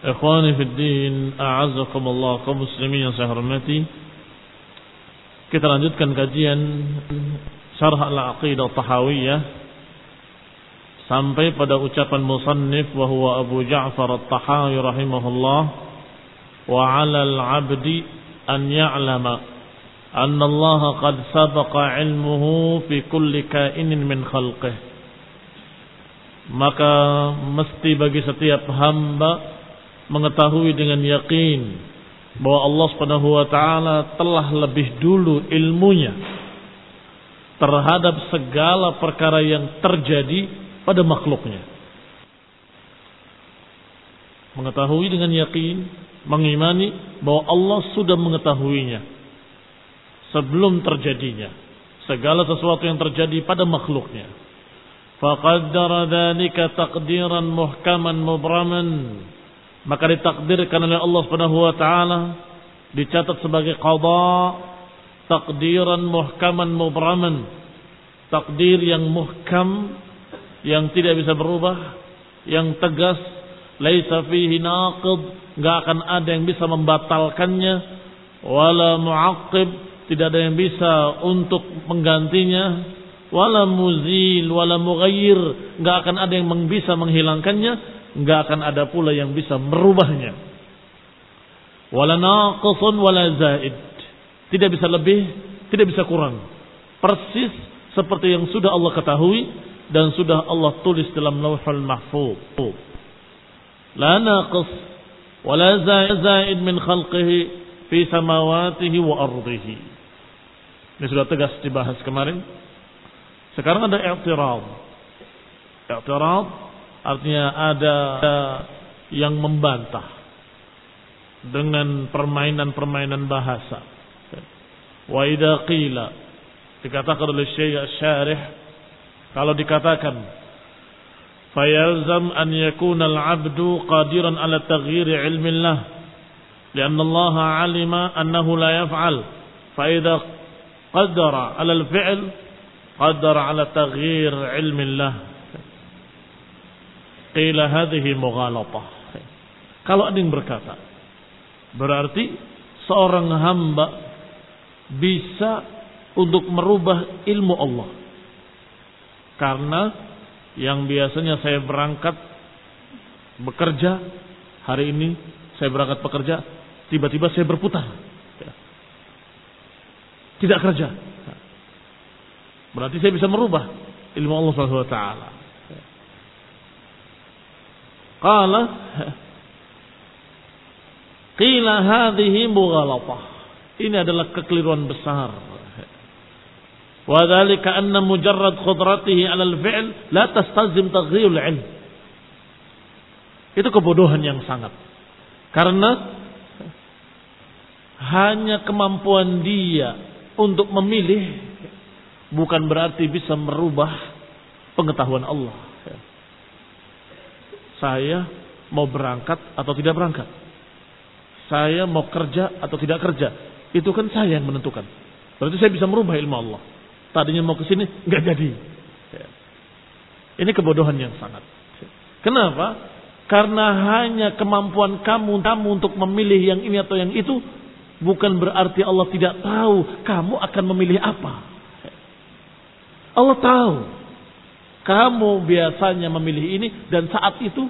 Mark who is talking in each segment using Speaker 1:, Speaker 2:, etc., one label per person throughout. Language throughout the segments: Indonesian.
Speaker 1: Ikhwani fi din, a'azzakumullah kaum muslimin yang saya hormati. Kita lanjutkan kajian Syarh Al-Aqidah Tahawiyah sampai pada ucapan musannif wa Abu Ja'far At-Tahawi rahimahullah wa 'ala al-'abdi an ya'lama anna Allah qad sabaqa 'ilmuhu fi kulli kainin min khalqih maka mesti bagi setiap hamba mengetahui dengan yakin bahwa Allah Subhanahu wa taala telah lebih dulu ilmunya terhadap segala perkara yang terjadi pada makhluknya. Mengetahui dengan yakin, mengimani bahwa Allah sudah mengetahuinya sebelum terjadinya segala sesuatu yang terjadi pada makhluknya. Faqaddara dzalika taqdiran muhkaman mubraman maka ditakdirkan oleh Allah Subhanahu wa taala dicatat sebagai qada takdiran muhkaman mubraman. Takdir yang muhkam yang tidak bisa berubah yang tegas laisa fihi naqid enggak akan ada yang bisa membatalkannya wala muaqqib tidak ada yang bisa untuk menggantinya wala muzil wala mughayyir enggak akan ada yang bisa menghilangkannya enggak akan ada pula yang bisa merubahnya. Wala naqisun wala zaid. Tidak bisa lebih, tidak bisa kurang. Persis seperti yang sudah Allah ketahui dan sudah Allah tulis dalam Lauhul Mahfuz. La naqis wala zaid min khalqihi fi samawatihi wa ardihi. Ini sudah tegas dibahas kemarin. Sekarang ada i'tirad. I'tirad Artinya ada yang membantah dengan permainan-permainan bahasa. Wa idza qila dikatakan oleh Syekh Syarih kalau dikatakan fayalzam an yakuna al-'abdu qadiran ala taghyir ilmi Allah لأن الله علم أنه لا يفعل فإذا قدر على الفعل قدر على تغيير علم الله Qila hadhihi mughalatah. Kalau ada yang berkata, berarti seorang hamba bisa untuk merubah ilmu Allah. Karena yang biasanya saya berangkat Bekerja hari ini saya berangkat bekerja, tiba-tiba saya berputar. Tidak kerja. Berarti saya bisa merubah ilmu Allah Subhanahu wa taala. Qala Qila hadhihi mughalatah. Ini adalah kekeliruan besar. Wa dzalika anna mujarrad khudratihi 'ala al-fi'l la tastazim taghyir al-'ilm. Itu kebodohan yang sangat. Karena hanya kemampuan dia untuk memilih bukan berarti bisa merubah pengetahuan Allah. Saya mau berangkat atau tidak berangkat saya mau kerja atau tidak kerja. Itu kan saya yang menentukan. Berarti saya bisa merubah ilmu Allah. Tadinya mau ke sini, nggak jadi. Ya. Ini kebodohan yang sangat. Kenapa? Karena hanya kemampuan kamu, kamu untuk memilih yang ini atau yang itu, bukan berarti Allah tidak tahu kamu akan memilih apa. Allah tahu. Kamu biasanya memilih ini dan saat itu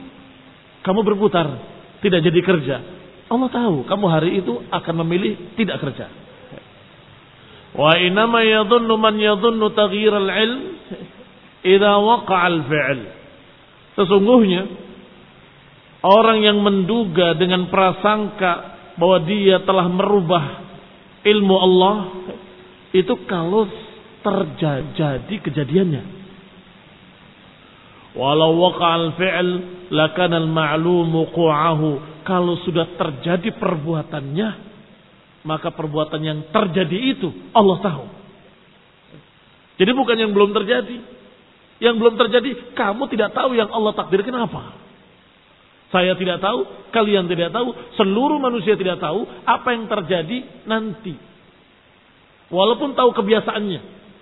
Speaker 1: kamu berputar, tidak jadi kerja. Allah tahu kamu hari itu akan memilih tidak kerja. Wa inama yadhunnu man yadhunnu taghyir al-ilm idza waqa'a al-fi'l. Sesungguhnya orang yang menduga dengan prasangka bahwa dia telah merubah ilmu Allah itu kalau terjadi kejadiannya. Walau waqa'al fi'l lakana al-ma'lum wuqu'ahu kalau sudah terjadi perbuatannya, maka perbuatan yang terjadi itu Allah tahu. Jadi bukan yang belum terjadi. Yang belum terjadi, kamu tidak tahu yang Allah takdirkan apa. Saya tidak tahu, kalian tidak tahu, seluruh manusia tidak tahu apa yang terjadi nanti. Walaupun tahu kebiasaannya.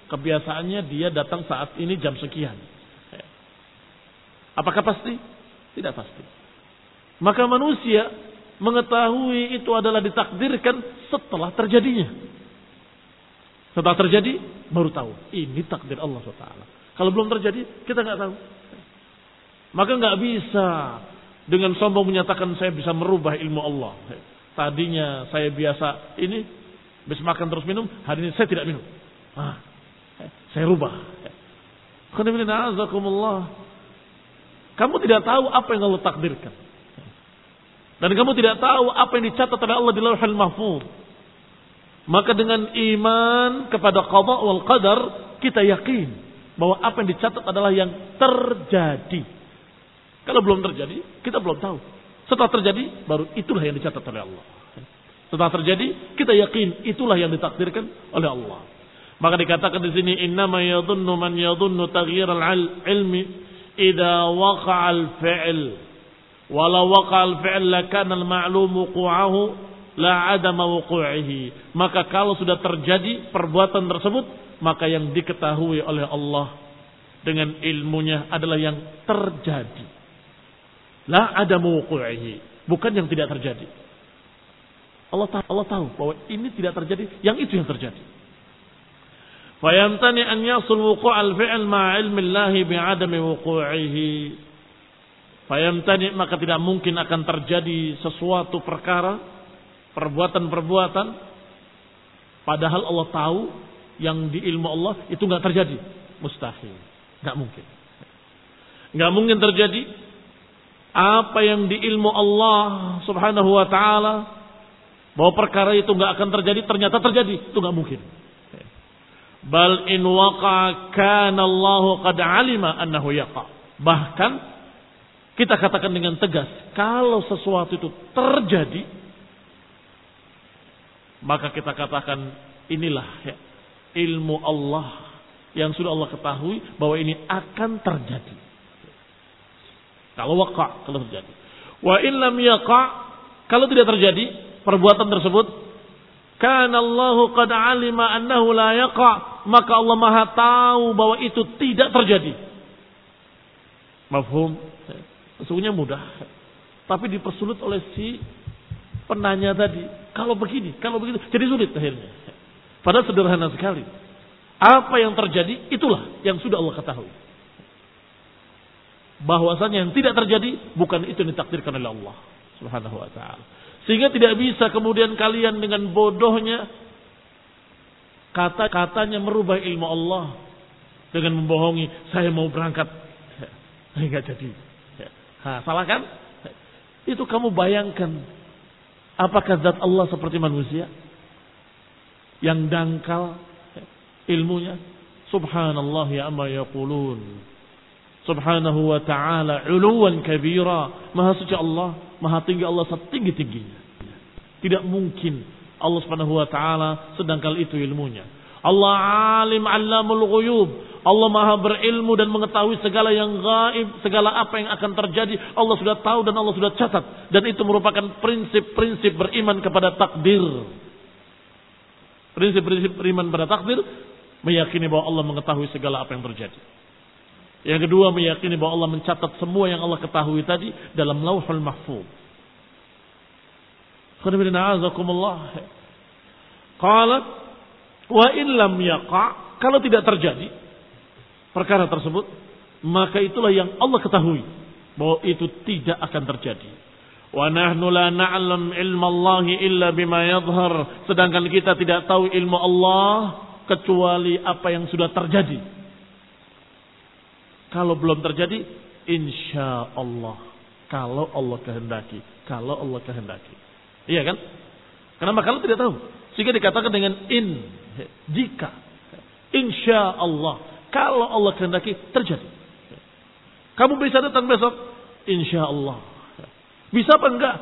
Speaker 1: Kebiasaannya dia datang saat ini jam sekian. Apakah pasti? Tidak pasti. Maka manusia mengetahui itu adalah ditakdirkan setelah terjadinya. Setelah terjadi, baru tahu. Ini takdir Allah SWT. Kalau belum terjadi, kita nggak tahu. Maka nggak bisa dengan sombong menyatakan saya bisa merubah ilmu Allah. Tadinya saya biasa ini, bisa makan terus minum, hari ini saya tidak minum. Ah, saya rubah. Kamu tidak tahu apa yang Allah takdirkan. Dan kamu tidak tahu apa yang dicatat oleh Allah di lauhul mahfuz. Maka dengan iman kepada qada wal qadar kita yakin bahwa apa yang dicatat adalah yang terjadi. Kalau belum terjadi, kita belum tahu. Setelah terjadi, baru itulah yang dicatat oleh Allah. Setelah terjadi, kita yakin itulah yang ditakdirkan oleh Allah. Maka dikatakan di sini innama yadhunnu man yadhunnu taghyir al-ilmi idza waqa'a al-fi'l Walau waqal fi'l lakana al-ma'lum wuqu'ahu la adama wuqu'ihi. Maka kalau sudah terjadi perbuatan tersebut, maka yang diketahui oleh Allah dengan ilmunya adalah yang terjadi. La adamu wuqu'ihi. Bukan yang tidak terjadi. Allah tahu, Allah tahu bahwa ini tidak terjadi, yang itu yang terjadi. Fayamtani an yasul wuqu'al fi'l ma'a ilmi Allah bi'adami wuqu'ihi. Fayamtani maka tidak mungkin akan terjadi sesuatu perkara, perbuatan-perbuatan, padahal Allah tahu yang di ilmu Allah itu nggak terjadi, mustahil, nggak mungkin, nggak mungkin terjadi apa yang di ilmu Allah Subhanahu Wa Taala bahwa perkara itu nggak akan terjadi ternyata terjadi itu nggak mungkin. Bal in waqa kana Allah qad alima annahu yaqa. Bahkan kita katakan dengan tegas, kalau sesuatu itu terjadi, maka kita katakan inilah ya, ilmu Allah yang sudah Allah ketahui bahwa ini akan terjadi. Kalau waka, kalau terjadi. Wa illam yaqa, kalau tidak terjadi perbuatan tersebut, kan Allahu qad alima annahu la maka Allah Maha tahu bahwa itu tidak terjadi. Mafhum? Sesungguhnya mudah. Tapi dipersulit oleh si penanya tadi. Kalau begini, kalau begitu. Jadi sulit akhirnya. Padahal sederhana sekali. Apa yang terjadi, itulah yang sudah Allah ketahui. bahwasanya yang tidak terjadi bukan itu yang ditakdirkan oleh Allah Subhanahu wa taala. Sehingga tidak bisa kemudian kalian dengan bodohnya kata-katanya merubah ilmu Allah dengan membohongi saya mau berangkat enggak jadi. Ha, salah kan? Itu kamu bayangkan apakah zat Allah seperti manusia yang dangkal ilmunya? Subhanallah ya amma yaqulun. Subhanahu wa ta'ala uluwan kabira. Maha suci Allah, maha tinggi Allah setinggi-tingginya. Tidak mungkin Allah subhanahu wa ta'ala sedangkal itu ilmunya. Allah alim alamul ghuyub. Allah maha berilmu dan mengetahui segala yang gaib, segala apa yang akan terjadi. Allah sudah tahu dan Allah sudah catat. Dan itu merupakan prinsip-prinsip beriman kepada takdir. Prinsip-prinsip beriman pada takdir meyakini bahwa Allah mengetahui segala apa yang terjadi. Yang kedua meyakini bahwa Allah mencatat semua yang Allah ketahui tadi dalam lauhul mahfuz. Qalat wa in lam yaqa kalau tidak terjadi perkara tersebut maka itulah yang Allah ketahui bahwa itu tidak akan terjadi. Wa nahnu la na'lam ilma Allah illa bima yadhhar sedangkan kita tidak tahu ilmu Allah kecuali apa yang sudah terjadi kalau belum terjadi, insya Allah. Kalau Allah kehendaki. Kalau Allah kehendaki. Iya kan? Kenapa? Kalau tidak tahu. Sehingga dikatakan dengan in. Jika. Insya Allah. Kalau Allah kehendaki, terjadi. Kamu bisa datang besok? Insya Allah. Bisa apa enggak?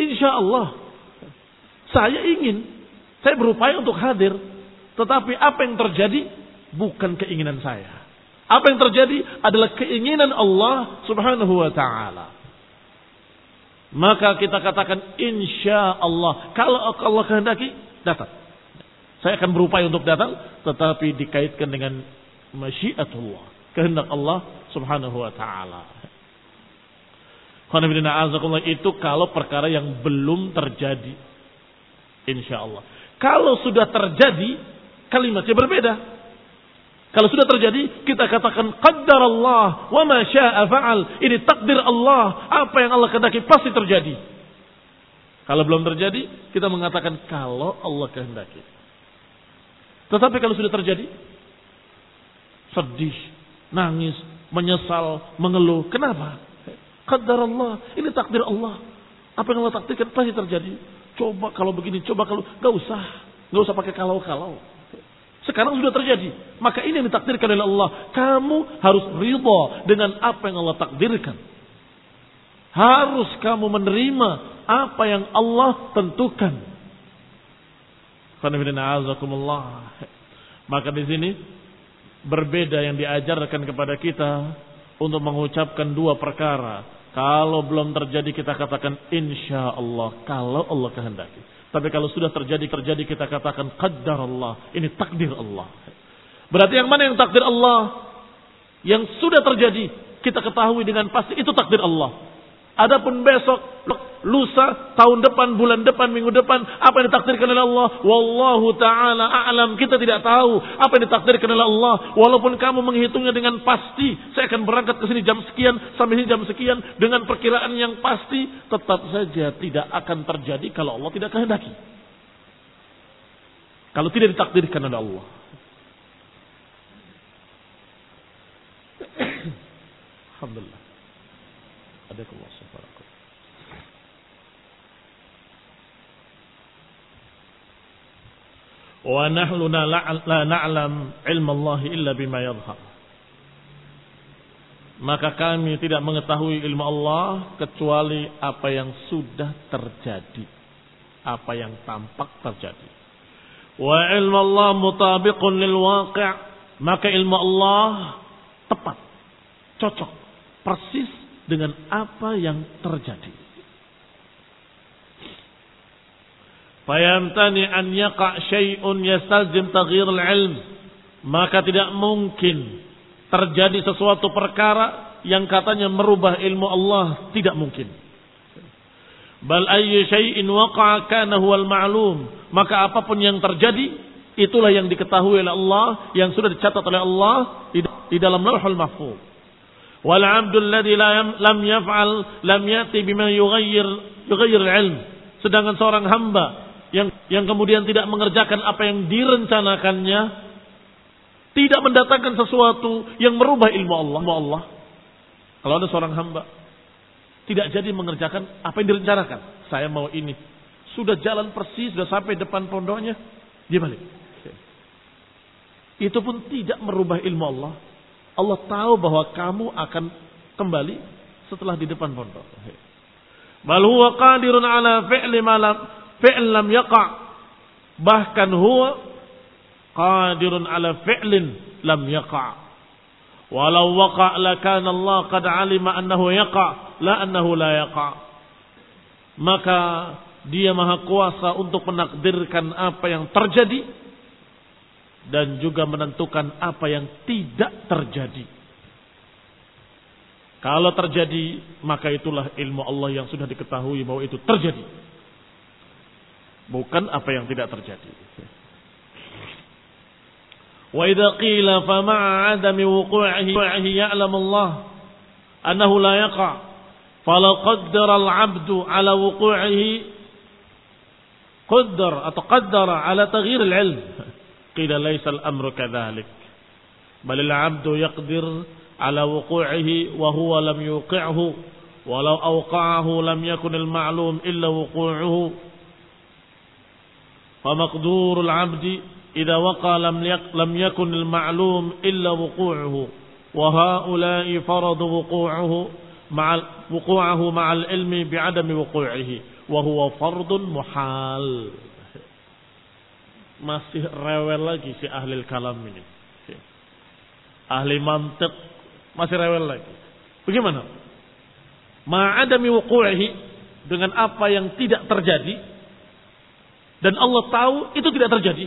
Speaker 1: Insya Allah. Saya ingin. Saya berupaya untuk hadir. Tetapi apa yang terjadi bukan keinginan saya. Apa yang terjadi adalah keinginan Allah subhanahu wa ta'ala. Maka kita katakan insya Allah. Kalau Allah kehendaki, datang. Saya akan berupaya untuk datang. Tetapi dikaitkan dengan masyiatullah. Kehendak Allah subhanahu wa ta'ala. Itu kalau perkara yang belum terjadi. Insya Allah. Kalau sudah terjadi, kalimatnya berbeda. Kalau sudah terjadi, kita katakan qaddar Allah wa ma syaa fa'al. Ini takdir Allah, apa yang Allah kehendaki pasti terjadi. Kalau belum terjadi, kita mengatakan kalau Allah kehendaki. Tetapi kalau sudah terjadi, sedih, nangis, menyesal, mengeluh. Kenapa? Qaddar Allah, ini takdir Allah. Apa yang Allah takdirkan pasti terjadi. Coba kalau begini, coba kalau, gak usah. Gak usah pakai kalau-kalau. Sekarang sudah terjadi. Maka ini yang ditakdirkan oleh Allah. Kamu harus ridha dengan apa yang Allah takdirkan. Harus kamu menerima apa yang Allah tentukan. Maka di sini berbeda yang diajarkan kepada kita untuk mengucapkan dua perkara. Kalau belum terjadi kita katakan insya Allah. Kalau Allah kehendaki. Tapi kalau sudah terjadi terjadi kita katakan qaddar Allah. Ini takdir Allah. Berarti yang mana yang takdir Allah? Yang sudah terjadi kita ketahui dengan pasti itu takdir Allah. Adapun besok, lusa, tahun depan, bulan depan, minggu depan, apa yang ditakdirkan oleh Allah, wallahu taala a'lam. Kita tidak tahu apa yang ditakdirkan oleh Allah. Walaupun kamu menghitungnya dengan pasti, saya akan berangkat ke sini jam sekian sampai sini jam sekian dengan perkiraan yang pasti, tetap saja tidak akan terjadi kalau Allah tidak kehendaki. Kalau tidak ditakdirkan oleh Allah. Alhamdulillah. Ada Allah. wa nahnu la na'lam ilmu Allah illa bima yadhhar. Maka kami tidak mengetahui ilmu Allah kecuali apa yang sudah terjadi. Apa yang tampak terjadi. Wa ilmu Allah mutabiqun lil waqi' maka ilmu Allah tepat cocok persis dengan apa yang terjadi. Fayamtani an yaqa syai'un yastalzim taghyir al-ilm. Maka tidak mungkin terjadi sesuatu perkara yang katanya merubah ilmu Allah. Tidak mungkin. Bal ayyu syai'in waqa'a kana huwal ma'lum. Maka apa pun yang terjadi itulah yang diketahui oleh Allah yang sudah dicatat oleh Allah di, dalam Lauhul Mahfuz Wal 'abdul ladzi lam yaf'al lam yati bima yughayyir yughayyir ilm. Sedangkan seorang hamba yang yang kemudian tidak mengerjakan apa yang direncanakannya tidak mendatangkan sesuatu yang merubah ilmu Allah. Ilmu Allah. Kalau ada seorang hamba tidak jadi mengerjakan apa yang direncanakan. Saya mau ini. Sudah jalan persis, sudah sampai depan pondoknya, dia balik. Itu pun tidak merubah ilmu Allah. Allah tahu bahwa kamu akan kembali setelah di depan pondok. Bal huwa qadirun ala fi'li ma lam fi'l lam yaqa. Bahkan huwa qadirun ala fi'lin lam yaqa. Walau waqa lakana Allah qad alima annahu yaqa la annahu la yaqa. Maka dia maha kuasa untuk menakdirkan apa yang terjadi dan juga menentukan apa yang tidak terjadi. Kalau terjadi, maka itulah ilmu Allah yang sudah diketahui bahwa itu terjadi. Bukan apa yang tidak terjadi. Wa idza qila fa ma'a adami wuqu'ihi ya'lamu Allah annahu la yaqa' falau qaddara al-'abdu 'ala wuqu'ihi qaddar atau qaddara 'ala taghyir al-'ilm قيل ليس الأمر كذلك بل العبد يقدر على وقوعه وهو لم يوقعه ولو أوقعه لم يكن المعلوم إلا وقوعه. فمقدور العبد إذا وقع لم يكن المعلوم إلا وقوعه وهؤلاء فرضوا وقوعه مع وقوعه مع العلم بعدم وقوعه وهو فرض محال. Masih rewel lagi si ahli kalam ini. Ahli mantik masih rewel lagi. Bagaimana? Ma'adami wuku'ihi dengan apa yang tidak terjadi dan Allah tahu itu tidak terjadi.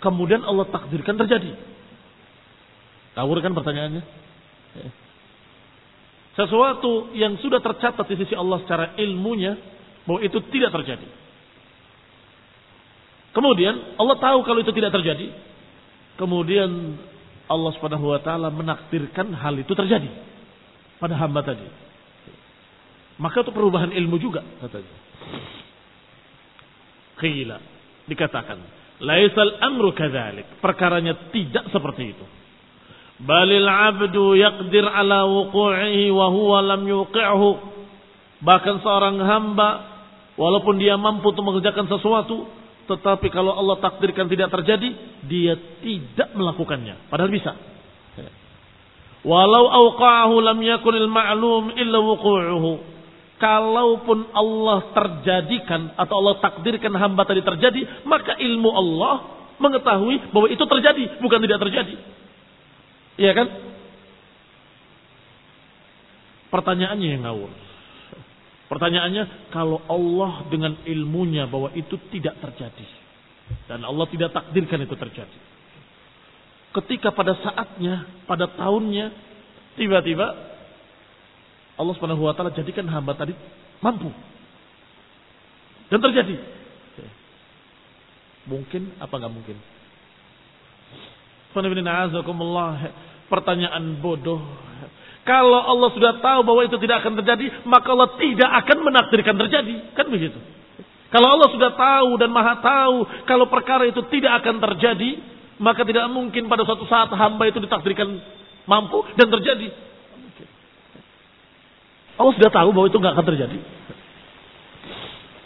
Speaker 1: Kemudian Allah takdirkan terjadi. Tahu kan pertanyaannya? Sesuatu yang sudah tercatat di sisi Allah secara ilmunya bahwa itu tidak terjadi. Kemudian Allah tahu kalau itu tidak terjadi. Kemudian Allah Subhanahu wa taala menakdirkan hal itu terjadi pada hamba tadi. Maka itu perubahan ilmu juga katanya. Qila dikatakan, laisal amru kadzalik. Perkaranya tidak seperti itu. Balil abdu yaqdir ala wuqu'ihi wa huwa lam yuqi'hu. Bahkan seorang hamba walaupun dia mampu untuk mengerjakan sesuatu tetapi kalau Allah takdirkan tidak terjadi, dia tidak melakukannya. Padahal bisa. Walau awqa'ahu lam yakunil ma'lum illa wuqu'uhu. Kalaupun Allah terjadikan atau Allah takdirkan hamba tadi terjadi, maka ilmu Allah mengetahui bahwa itu terjadi, bukan tidak terjadi. Iya kan? Pertanyaannya yang ngawur. Pertanyaannya, kalau Allah dengan ilmunya bahwa itu tidak terjadi. Dan Allah tidak takdirkan itu terjadi. Ketika pada saatnya, pada tahunnya, tiba-tiba Allah Subhanahu wa taala jadikan hamba tadi mampu. Dan terjadi. Mungkin apa nggak mungkin? Pertanyaan bodoh kalau Allah sudah tahu bahwa itu tidak akan terjadi, maka Allah tidak akan menakdirkan terjadi. Kan begitu. Kalau Allah sudah tahu dan maha tahu kalau perkara itu tidak akan terjadi, maka tidak mungkin pada suatu saat hamba itu ditakdirkan mampu dan terjadi. Allah sudah tahu bahwa itu nggak akan terjadi.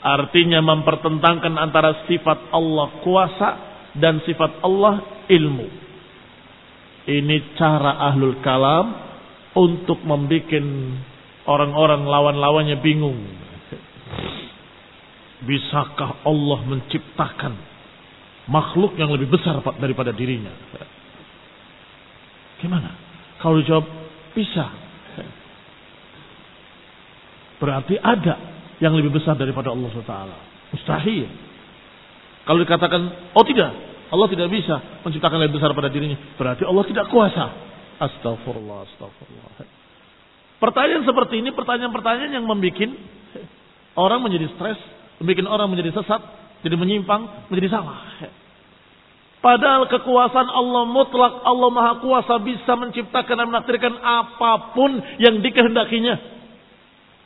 Speaker 1: Artinya mempertentangkan antara sifat Allah kuasa dan sifat Allah ilmu. Ini cara ahlul kalam untuk membuat orang-orang lawan-lawannya bingung. Bisakah Allah menciptakan makhluk yang lebih besar daripada dirinya? Gimana? Kalau dijawab bisa. Berarti ada yang lebih besar daripada Allah SWT. Mustahil. Kalau dikatakan, oh tidak, Allah tidak bisa menciptakan lebih besar pada dirinya. Berarti Allah tidak kuasa. Astagfirullah, astagfirullah. Pertanyaan seperti ini pertanyaan-pertanyaan yang membuat orang menjadi stres, membuat orang menjadi sesat, jadi menyimpang, menjadi salah. Padahal kekuasaan Allah mutlak, Allah maha kuasa bisa menciptakan dan menakdirkan apa pun yang dikehendakinya.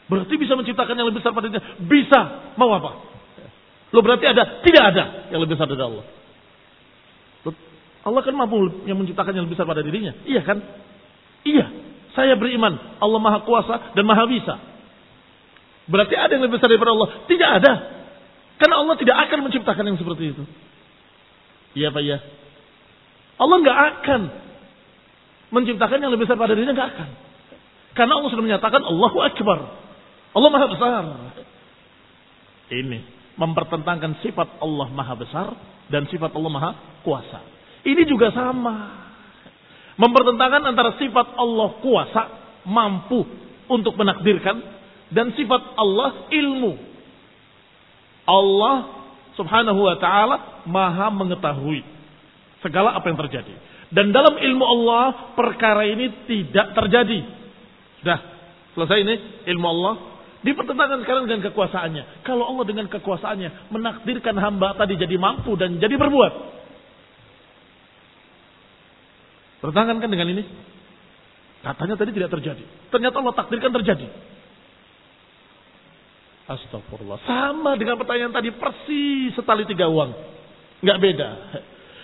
Speaker 1: Berarti bisa menciptakan yang lebih besar pada dirinya. Bisa. Mau apa? Lo berarti ada? Tidak ada yang lebih besar dari Allah. Allah kan mampu yang menciptakan yang lebih besar pada dirinya. Iya kan? Iya. Saya beriman. Allah maha kuasa dan maha bisa. Berarti ada yang lebih besar daripada Allah? Tidak ada. Karena Allah tidak akan menciptakan yang seperti itu. Iya Pak ya. Allah nggak akan menciptakan yang lebih besar pada dirinya nggak akan. Karena Allah sudah menyatakan Allahu Akbar. Allah Maha Besar. Ini mempertentangkan sifat Allah Maha Besar dan sifat Allah Maha Kuasa. Ini juga sama. Mempertentangkan antara sifat Allah kuasa, mampu untuk menakdirkan, dan sifat Allah ilmu. Allah subhanahu wa ta'ala maha mengetahui segala apa yang terjadi. Dan dalam ilmu Allah perkara ini tidak terjadi. Sudah selesai ini ilmu Allah. Dipertentangkan sekarang dengan kekuasaannya. Kalau Allah dengan kekuasaannya menakdirkan hamba tadi jadi mampu dan jadi berbuat. Bertentangan kan dengan ini? Katanya tadi tidak terjadi. Ternyata Allah takdirkan terjadi. Astagfirullah. Sama dengan pertanyaan tadi persis setali tiga uang. Nggak beda.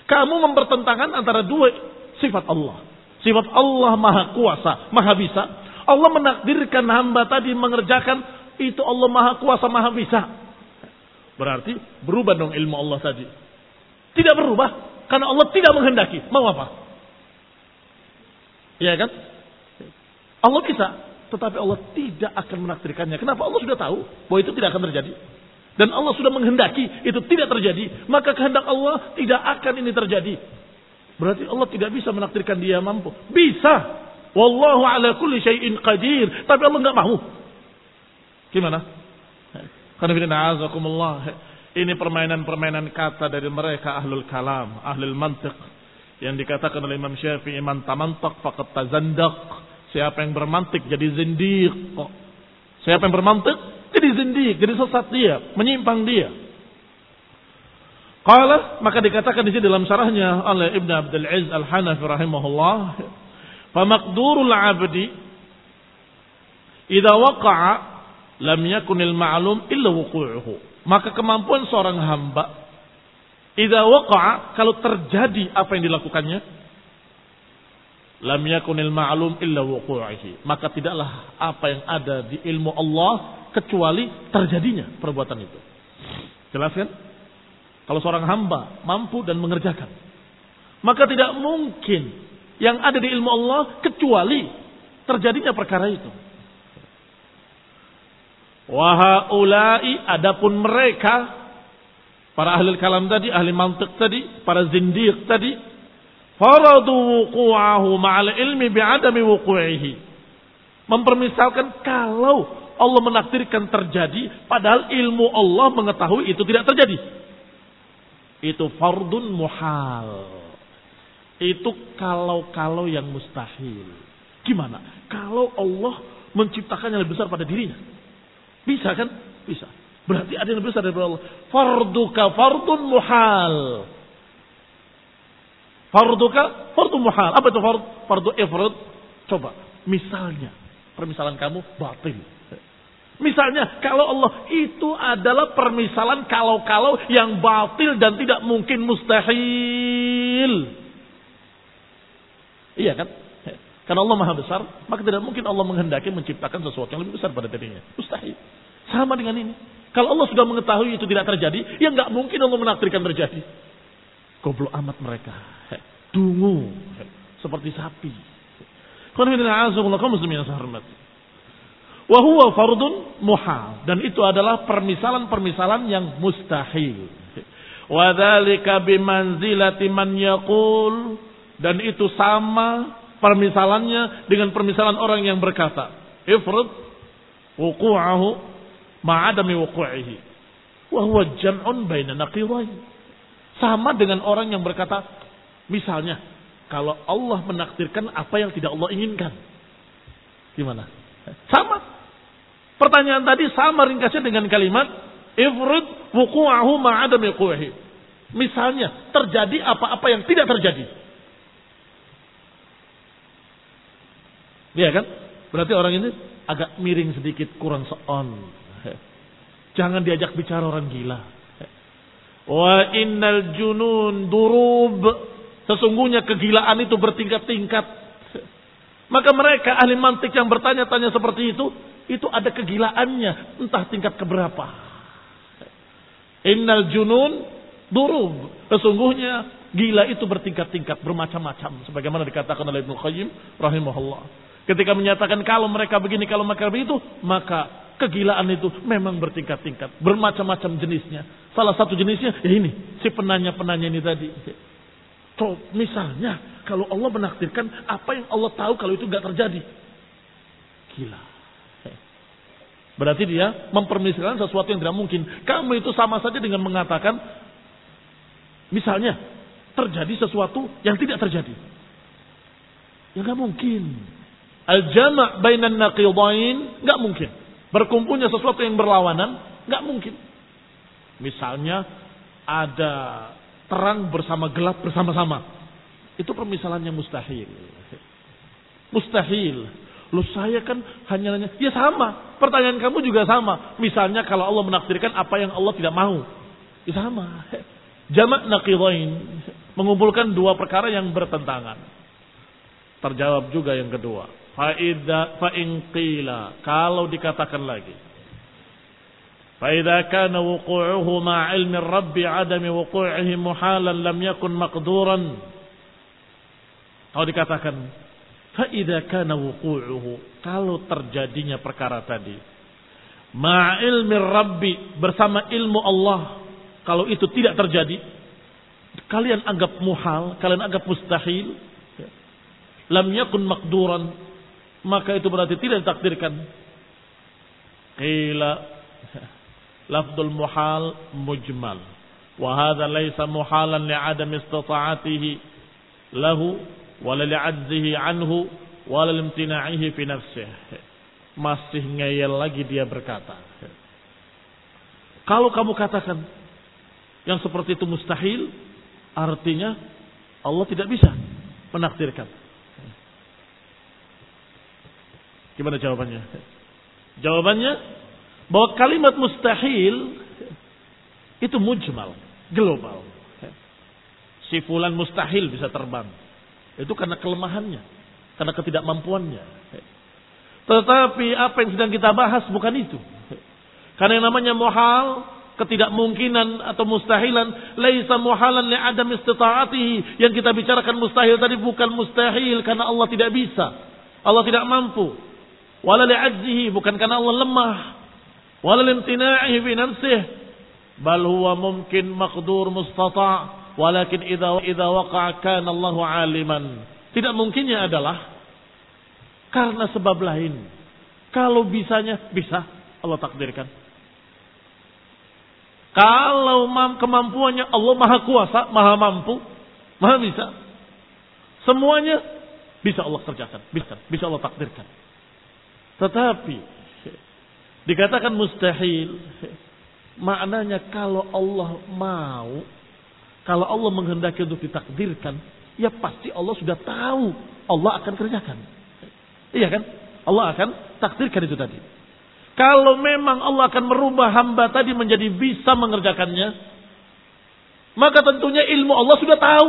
Speaker 1: Kamu mempertentangkan antara dua sifat Allah. Sifat Allah maha kuasa, maha bisa. Allah menakdirkan hamba tadi mengerjakan itu Allah maha kuasa, maha bisa. Berarti berubah dong ilmu Allah tadi. Tidak berubah karena Allah tidak menghendaki. Mau apa? Iya kan? Allah bisa, tetapi Allah tidak akan menakdirkannya. Kenapa? Allah sudah tahu bahwa itu tidak akan terjadi. Dan Allah sudah menghendaki itu tidak terjadi. Maka kehendak Allah tidak akan ini terjadi. Berarti Allah tidak bisa menakdirkan dia mampu. Bisa. Wallahu ala kulli syai'in qadir. Tapi Allah nggak mau. Gimana? Karena ini permainan-permainan kata dari mereka ahlul kalam, ahlul mantiq. Yang dikatakan oleh Imam Syafi'i, iman tamantak fakat tazandak Siapa yang bermantik jadi zindiq. Siapa yang bermantik jadi zindiq, jadi sesat dia, menyimpang dia. Qala maka dikatakan di sini dalam syarahnya oleh Ibnu Abdul Aziz Al-Hanafi rahimahullah, "Fa maqdurul 'abdi idza waqa'a lam yakunil ma'lum illa wuqu'uhu." Maka kemampuan seorang hamba idza waqa'a kalau terjadi apa yang dilakukannya lam yakunil ma'lum illa wuqu'ihi. Maka tidaklah apa yang ada di ilmu Allah kecuali terjadinya perbuatan itu. Jelas kan? Kalau seorang hamba mampu dan mengerjakan, maka tidak mungkin yang ada di ilmu Allah kecuali terjadinya perkara itu. Wahaulai adapun mereka para ahli kalam tadi, ahli mantik tadi, para zindiq tadi, faradu wuqu'ahu ma'al ilmi bi'adami wuqu'ihi. Mempermisalkan kalau Allah menakdirkan terjadi padahal ilmu Allah mengetahui itu tidak terjadi. Itu fardun muhal. Itu kalau-kalau yang mustahil. Gimana? Kalau Allah menciptakan yang lebih besar pada dirinya. Bisa kan? Bisa. Berarti ada yang lebih besar daripada Allah. Farduka fardun muhal. Farduka fardu muhal. Apa itu fardu? Fardu ifrad. Coba, misalnya, permisalan kamu batil. Misalnya, kalau Allah itu adalah permisalan kalau-kalau yang batil dan tidak mungkin mustahil. Iya kan? Karena Allah maha besar, maka tidak mungkin Allah menghendaki menciptakan sesuatu yang lebih besar pada dirinya. Mustahil. Sama dengan ini. Kalau Allah sudah mengetahui itu tidak terjadi, ya nggak mungkin Allah menakdirkan terjadi. Goblok amat mereka. Dungu. Seperti sapi. Wahuwa fardun muhal. Dan itu adalah permisalan-permisalan yang mustahil. Wadhalika bimanzilati man yakul. Dan itu sama permisalannya dengan permisalan orang yang berkata. Ifrad wuku'ahu ma'adami wuku'ihi. Wahuwa jam'un baina naqidain. Sama dengan orang yang berkata, misalnya, kalau Allah menakdirkan apa yang tidak Allah inginkan. Gimana? Sama. Pertanyaan tadi sama ringkasnya dengan kalimat ifrud wuku'ahu ma'adam Misalnya terjadi apa-apa yang tidak terjadi. Iya kan? Berarti orang ini agak miring sedikit, kurang seon. Jangan diajak bicara orang gila. Wa innal junun durub. Sesungguhnya kegilaan itu bertingkat-tingkat. Maka mereka ahli mantik yang bertanya-tanya seperti itu, itu ada kegilaannya, entah tingkat keberapa. Innal junun durub. Sesungguhnya gila itu bertingkat-tingkat, bermacam-macam. Sebagaimana dikatakan oleh Ibnu Qayyim rahimahullah. Ketika menyatakan kalau mereka begini, kalau mereka begitu, maka kegilaan itu memang bertingkat-tingkat. Bermacam-macam jenisnya. Salah satu jenisnya, ya ini, si penanya-penanya ini tadi. So, misalnya, kalau Allah menakdirkan apa yang Allah tahu kalau itu nggak terjadi. Gila. Berarti dia mempermisalkan sesuatu yang tidak mungkin. Kamu itu sama saja dengan mengatakan, misalnya, terjadi sesuatu yang tidak terjadi. Ya nggak mungkin. Al-jama' bainan naqidain nggak mungkin. Berkumpulnya sesuatu yang berlawanan nggak mungkin. Misalnya ada terang bersama gelap bersama-sama. Itu permisalannya mustahil. Mustahil. Lu saya kan hanya nanya, ya sama. Pertanyaan kamu juga sama. Misalnya kalau Allah menakdirkan apa yang Allah tidak mau. Ya sama. Jamak naqidain. Mengumpulkan dua perkara yang bertentangan. Terjawab juga yang kedua. Faida fa'in qila. Kalau dikatakan lagi. Faida kana wuqu'uhu ma ilmi rabbi adami wuqu'uhi muhalan lam yakun maqduran. Kalau dikatakan. Faida kana wuqu'uhu. Kalau terjadinya perkara tadi. Ma ilmi rabbi. Bersama ilmu Allah. Kalau itu tidak terjadi. Kalian anggap muhal. Kalian anggap mustahil. Lam yakun maqduran maka itu berarti tidak ditakdirkan. Qila lafdul muhal mujmal. Wa hadha laysa muhalan li'adam istata'atihi lahu wala li'adzih anhu wala limtina'ihi fi nafsih. Masih ngeyel lagi dia berkata. Kalau kamu katakan yang seperti itu mustahil, artinya Allah tidak bisa menakdirkan. Gimana jawabannya? Jawabannya bahwa kalimat mustahil itu mujmal, global. Si fulan mustahil bisa terbang. Itu karena kelemahannya, karena ketidakmampuannya. Tetapi apa yang sedang kita bahas bukan itu. Karena yang namanya muhal, ketidakmungkinan atau mustahilan, laisa muhalan li adam istita'atihi. Yang kita bicarakan mustahil tadi bukan mustahil karena Allah tidak bisa. Allah tidak mampu. Wala li'ajzihi bukan karena Allah lemah. Wala limtina'ihi fi nafsih. Bal huwa mungkin maqdur mustata' walakin idza idza waqa'a Allah 'aliman. Tidak mungkinnya adalah karena sebab lain. Kalau bisanya bisa Allah takdirkan. Kalau kemampuannya Allah maha kuasa, maha mampu, maha bisa. Semuanya bisa Allah kerjakan, bisa, bisa Allah takdirkan. Tetapi dikatakan mustahil maknanya kalau Allah mau kalau Allah menghendaki untuk ditakdirkan ya pasti Allah sudah tahu Allah akan kerjakan. Iya kan? Allah akan takdirkan itu tadi. Kalau memang Allah akan merubah hamba tadi menjadi bisa mengerjakannya, maka tentunya ilmu Allah sudah tahu.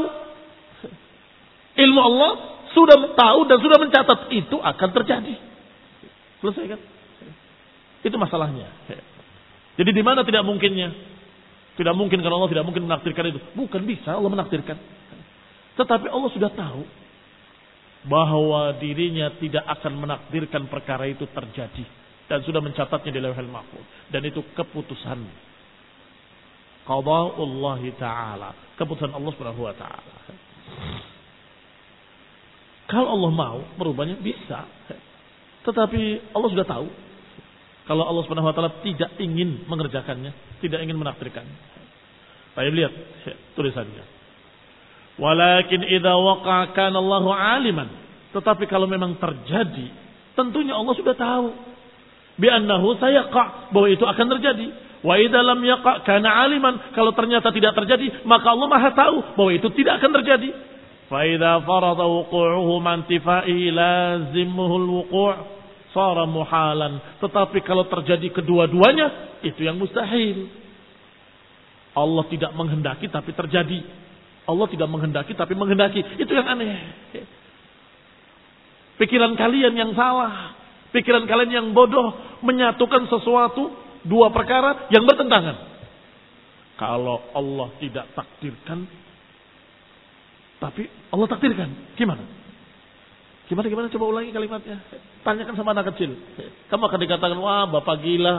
Speaker 1: Ilmu Allah sudah tahu dan sudah mencatat itu akan terjadi. Selesai kan? Itu masalahnya. Jadi di mana tidak mungkinnya? Tidak mungkin karena Allah tidak mungkin menakdirkan itu. Bukan bisa Allah menakdirkan. Tetapi Allah sudah tahu bahwa dirinya tidak akan menakdirkan perkara itu terjadi dan sudah mencatatnya di lauhul mahfuz dan itu keputusan Allah taala, keputusan Allah Subhanahu wa taala. Kalau Allah mau merubahnya bisa. Tetapi Allah sudah tahu kalau Allah Subhanahu wa taala tidak ingin mengerjakannya, tidak ingin menakdirkan. Baik lihat tulisannya. Walakin idza waqa'a kana Allahu aliman. Tetapi kalau memang terjadi, tentunya Allah sudah tahu bi annahu sayaqa bahwa itu akan terjadi. Wa idza lam yaqa kana aliman. Kalau ternyata tidak terjadi, maka Allah Maha tahu bahwa itu tidak akan terjadi. Fa idza farada wuqu'uhu man tifai lazimuhu al-wuqu' sara muhalan. Tetapi kalau terjadi kedua-duanya, itu yang mustahil. Allah tidak menghendaki tapi terjadi. Allah tidak menghendaki tapi menghendaki. Itu yang aneh. Pikiran kalian yang salah. Pikiran kalian yang bodoh menyatukan sesuatu dua perkara yang bertentangan. Kalau Allah tidak takdirkan, tapi Allah takdirkan, gimana? Gimana gimana? Coba ulangi kalimatnya. Tanyakan sama anak kecil. Kamu akan dikatakan, wah bapak gila.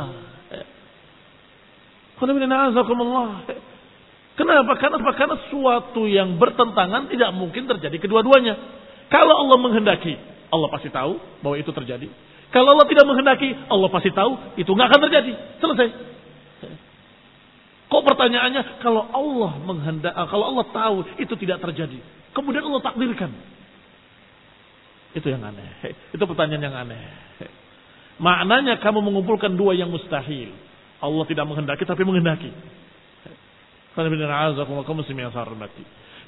Speaker 1: Kenapa? Karena apa? Karena suatu yang bertentangan tidak mungkin terjadi kedua-duanya. Kalau Allah menghendaki, Allah pasti tahu bahwa itu terjadi. Kalau Allah tidak menghendaki, Allah pasti tahu itu nggak akan terjadi. Selesai. Kok pertanyaannya kalau Allah menghendak, kalau Allah tahu itu tidak terjadi, kemudian Allah takdirkan. Itu yang aneh. Itu pertanyaan yang aneh. Maknanya kamu mengumpulkan dua yang mustahil. Allah tidak menghendaki tapi menghendaki.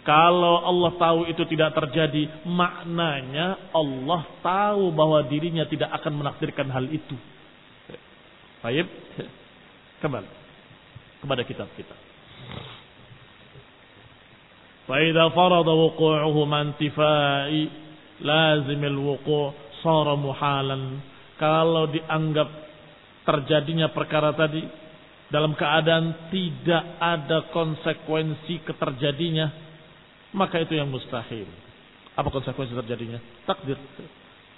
Speaker 1: Kalau Allah tahu itu tidak terjadi, maknanya Allah tahu bahwa dirinya tidak akan menakdirkan hal itu. Baik, kembali kepada kitab kita. Faida farada wuqu'uhu mantifai lazimil wuqu' sara muhalan. Kalau dianggap terjadinya perkara tadi dalam keadaan tidak ada konsekuensi keterjadinya, maka itu yang mustahil. Apa konsekuensi terjadinya? Takdir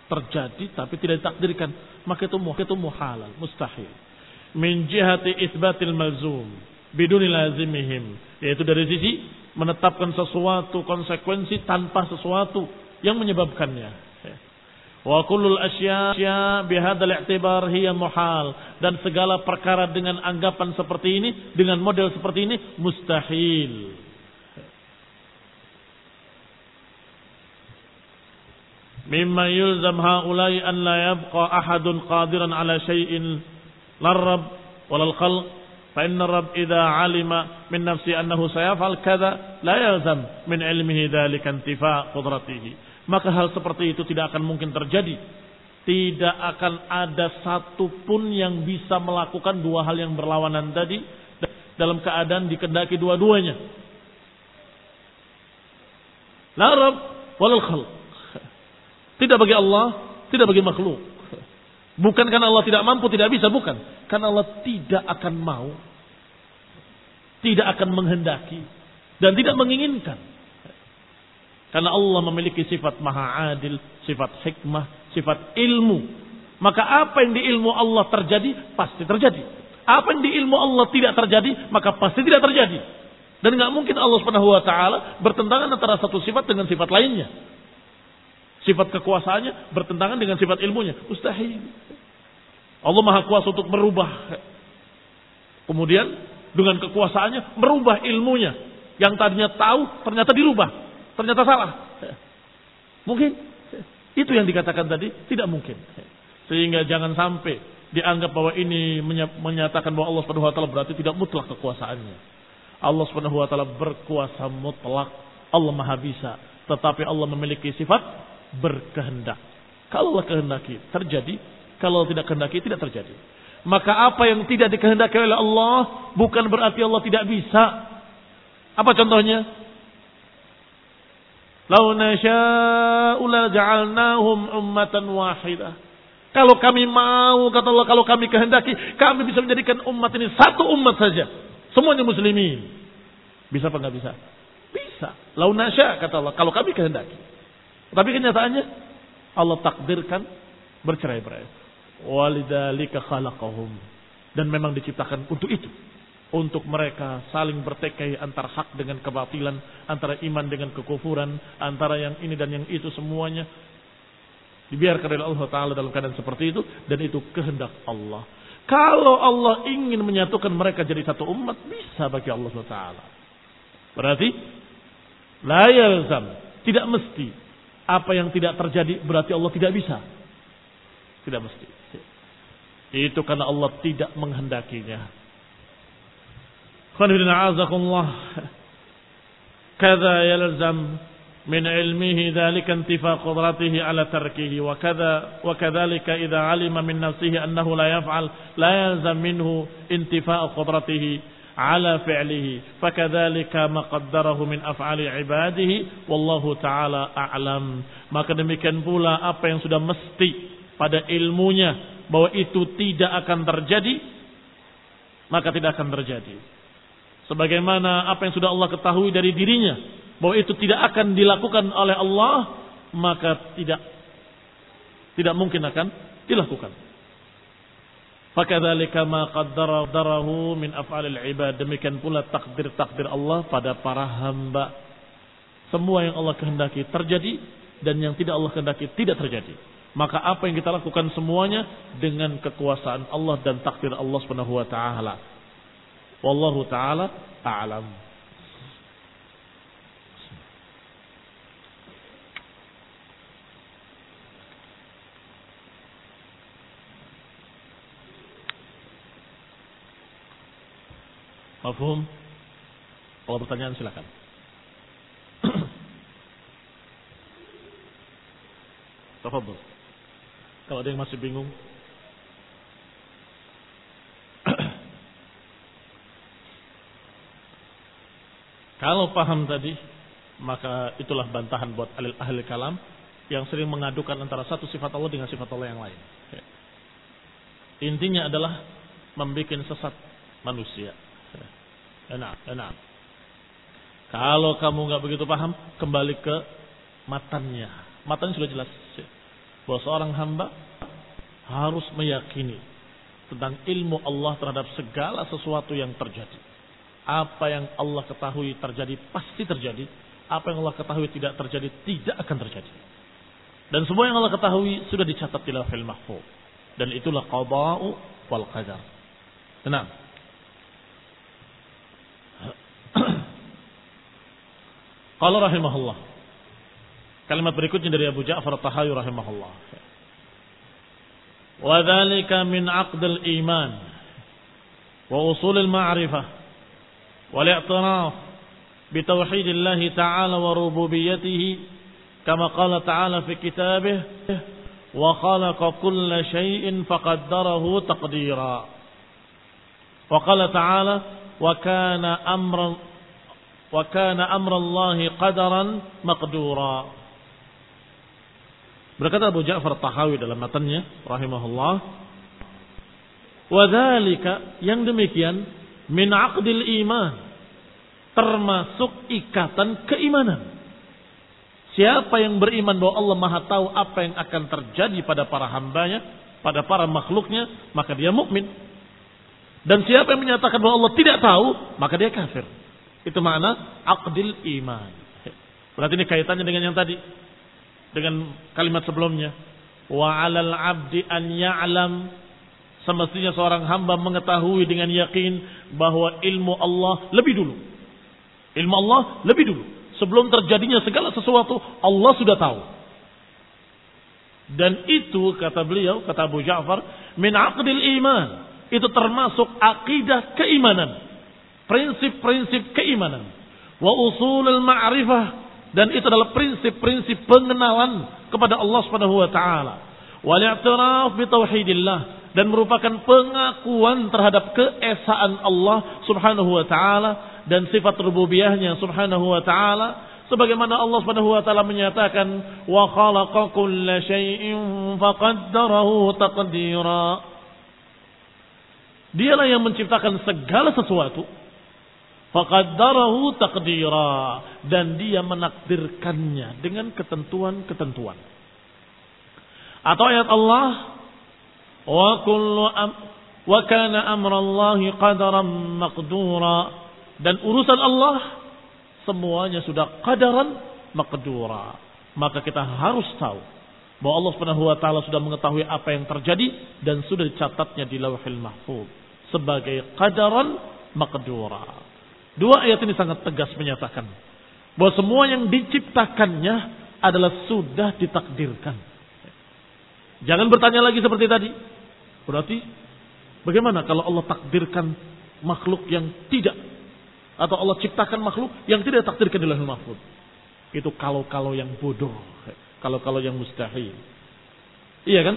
Speaker 1: terjadi tapi tidak ditakdirkan, maka itu itu muhalal, mustahil. Min jihati isbatil malzum. Biduni lazimihim. Yaitu dari sisi menetapkan sesuatu konsekuensi tanpa sesuatu yang menyebabkannya. Wa kullul asya bihadzal i'tibar hiya muhal dan segala perkara dengan anggapan seperti ini dengan model seperti ini mustahil. mimma yulzam haulai an la yabqa ahadun qadiran ala syai'in larrab walal khalq fa inna rabb idza alima min nafsi annahu sayafal kadza la yalzam min ilmihi dzalika intifa qudratihi maka hal seperti itu tidak akan mungkin terjadi tidak akan ada satupun yang bisa melakukan dua hal yang berlawanan tadi dalam keadaan dikendaki dua-duanya. La Rabb walal khalq. Tidak bagi Allah, tidak bagi makhluk. Bukan karena Allah tidak mampu, tidak bisa, bukan. Karena Allah tidak akan mau, tidak akan menghendaki, dan tidak menginginkan. Karena Allah memiliki sifat maha adil, sifat hikmah, sifat ilmu. Maka apa yang di ilmu Allah terjadi, pasti terjadi. Apa yang di ilmu Allah tidak terjadi, maka pasti tidak terjadi. Dan nggak mungkin Allah Subhanahu wa taala bertentangan antara satu sifat dengan sifat lainnya. Sifat kekuasaannya bertentangan dengan sifat ilmunya. Mustahil. Allah maha kuasa untuk merubah. Kemudian dengan kekuasaannya merubah ilmunya. Yang tadinya tahu ternyata dirubah. Ternyata salah. Mungkin. Itu yang dikatakan tadi tidak mungkin. Sehingga jangan sampai dianggap bahwa ini menyatakan bahwa Allah Subhanahu wa taala berarti tidak mutlak kekuasaannya. Allah Subhanahu wa taala berkuasa mutlak. Allah Maha bisa, tetapi Allah memiliki sifat berkehendak. Kalau Allah kehendaki terjadi, kalau tidak kehendaki tidak terjadi. Maka apa yang tidak dikehendaki oleh Allah bukan berarti Allah tidak bisa. Apa contohnya? Lau nasya'u la ja'alnahum ummatan wahidah. Kalau kami mau, kata Allah, kalau kami kehendaki, kami bisa menjadikan umat ini satu umat saja. Semuanya muslimin. Bisa apa nggak bisa? Bisa. Lau nasya, kata Allah, kalau kami kehendaki. Tapi kenyataannya Allah takdirkan bercerai-berai. Walidalika khalaqahum. Dan memang diciptakan untuk itu. Untuk mereka saling bertekai antara hak dengan kebatilan, antara iman dengan kekufuran, antara yang ini dan yang itu semuanya dibiarkan oleh Allah Taala dalam keadaan seperti itu dan itu kehendak Allah. Kalau Allah ingin menyatukan mereka jadi satu umat bisa bagi Allah Taala. Berarti la yalzam, tidak mesti apa yang tidak terjadi berarti Allah tidak bisa. Tidak mesti. Itu karena Allah tidak menghendakinya. Kada yalzam min ilmihi dhalika intifa qudratihi ala tarkihi wa kada wa kadhalika idha alima min nafsihi annahu la yaf'al la yalzam minhu intifa qudratihi ala fi'lihi. Fakadzalika maqaddarahu min af'ali ibadihi wallahu taala a'lam. Maka demikian pula apa yang sudah mesti pada ilmunya bahwa itu tidak akan terjadi maka tidak akan terjadi. Sebagaimana apa yang sudah Allah ketahui dari dirinya bahwa itu tidak akan dilakukan oleh Allah maka tidak tidak mungkin akan dilakukan. Fakadzalika ma qaddarahu min af'alil ibad. Demikian pula takdir-takdir Allah pada para hamba. Semua yang Allah kehendaki terjadi dan yang tidak Allah kehendaki tidak terjadi. Maka apa yang kita lakukan semuanya dengan kekuasaan Allah dan takdir Allah Subhanahu wa taala. Wallahu taala a'lam. Mafhum? Kalau pertanyaan silakan. Tafadhol. Kalau ada yang masih bingung. Kalau paham tadi, maka itulah bantahan buat ahli, ahli kalam yang sering mengadukan antara satu sifat Allah dengan sifat Allah yang lain. Intinya adalah membuat sesat manusia. Enak, enak. Kalau kamu nggak begitu paham, kembali ke matanya. Matanya sudah jelas. Bahwa seorang hamba harus meyakini tentang ilmu Allah terhadap segala sesuatu yang terjadi. Apa yang Allah ketahui terjadi pasti terjadi. Apa yang Allah ketahui tidak terjadi tidak akan terjadi. Dan semua yang Allah ketahui sudah dicatat di lauhil mahfuz. Dan itulah qada'u wal qadar. Tenang. Qala rahimahullah. Kalimat berikutnya dari Abu Ja'far Tahawi rahimahullah. Wa dzalika min aqdil iman wa usul al-ma'rifah wal i'tiraf bi ta'ala wa rububiyyatihi kama qala ta'ala fi kitabih wa khalaqa kulla shay'in faqaddarahu taqdira. Wa qala ta'ala wa kana amran wa kana amrallahi qadaran maqdura. Berkata Abu Ja'far Tahawi dalam matanya rahimahullah, "Wa yang demikian min aqdil iman, termasuk ikatan keimanan." Siapa yang beriman bahwa Allah Maha tahu apa yang akan terjadi pada para hambanya, pada para makhluknya, maka dia mukmin. Dan siapa yang menyatakan bahwa Allah tidak tahu, maka dia kafir. Itu makna akdil iman. Berarti ini kaitannya dengan yang tadi. Dengan kalimat sebelumnya. Wa alal abdi an ya'lam. Semestinya seorang hamba mengetahui dengan yakin bahwa ilmu Allah lebih dulu. Ilmu Allah lebih dulu. Sebelum terjadinya segala sesuatu, Allah sudah tahu. Dan itu kata beliau, kata Abu Ja'far, min aqdil iman. Itu termasuk akidah keimanan prinsip-prinsip keimanan. Wa usulul ma'rifah. Dan itu adalah prinsip-prinsip pengenalan kepada Allah Subhanahu wa taala. Wal i'tiraf bi tauhidillah. Dan merupakan pengakuan terhadap keesaan Allah Subhanahu wa taala dan sifat rububiyahnya Subhanahu wa taala. Sebagaimana Allah Subhanahu wa taala menyatakan wa khalaqa kulla syai'in faqaddarahu taqdira. Dialah yang menciptakan segala sesuatu Faqaddarahu taqdira dan dia menakdirkannya dengan ketentuan-ketentuan. Atau ayat Allah wa kullu am, wa kana amrallahi qadaran maqdura dan urusan Allah semuanya sudah qadaran maqdura. Maka kita harus tahu bahwa Allah Subhanahu wa taala sudah mengetahui apa yang terjadi dan sudah dicatatnya di Lauhil Mahfuz sebagai qadaran maqdura. Dua ayat ini sangat tegas menyatakan bahwa semua yang diciptakannya adalah sudah ditakdirkan. Jangan bertanya lagi seperti tadi. Berarti bagaimana kalau Allah takdirkan makhluk yang tidak Atau Allah ciptakan makhluk yang tidak takdirkan di lahul mahfud. Itu kalau-kalau yang bodoh. Kalau-kalau yang mustahil. Iya kan?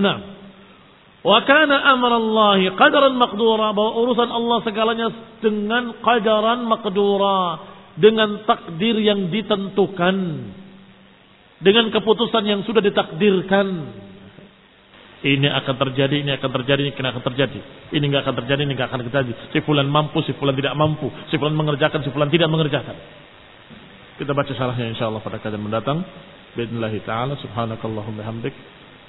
Speaker 1: Nah. Wa kana amrallahi qadaran maqdura bahwa urusan Allah segalanya dengan qadaran maqdura, dengan takdir yang ditentukan, dengan keputusan yang sudah ditakdirkan. Ini akan terjadi, ini akan terjadi, ini akan terjadi. Ini nggak akan terjadi, ini nggak akan terjadi. Si fulan mampu, si fulan tidak mampu. Si fulan mengerjakan, si fulan tidak mengerjakan. Kita baca salahnya insyaallah pada kajian mendatang. Bismillahirrahmanirrahim. subhanakallahumma hamdik.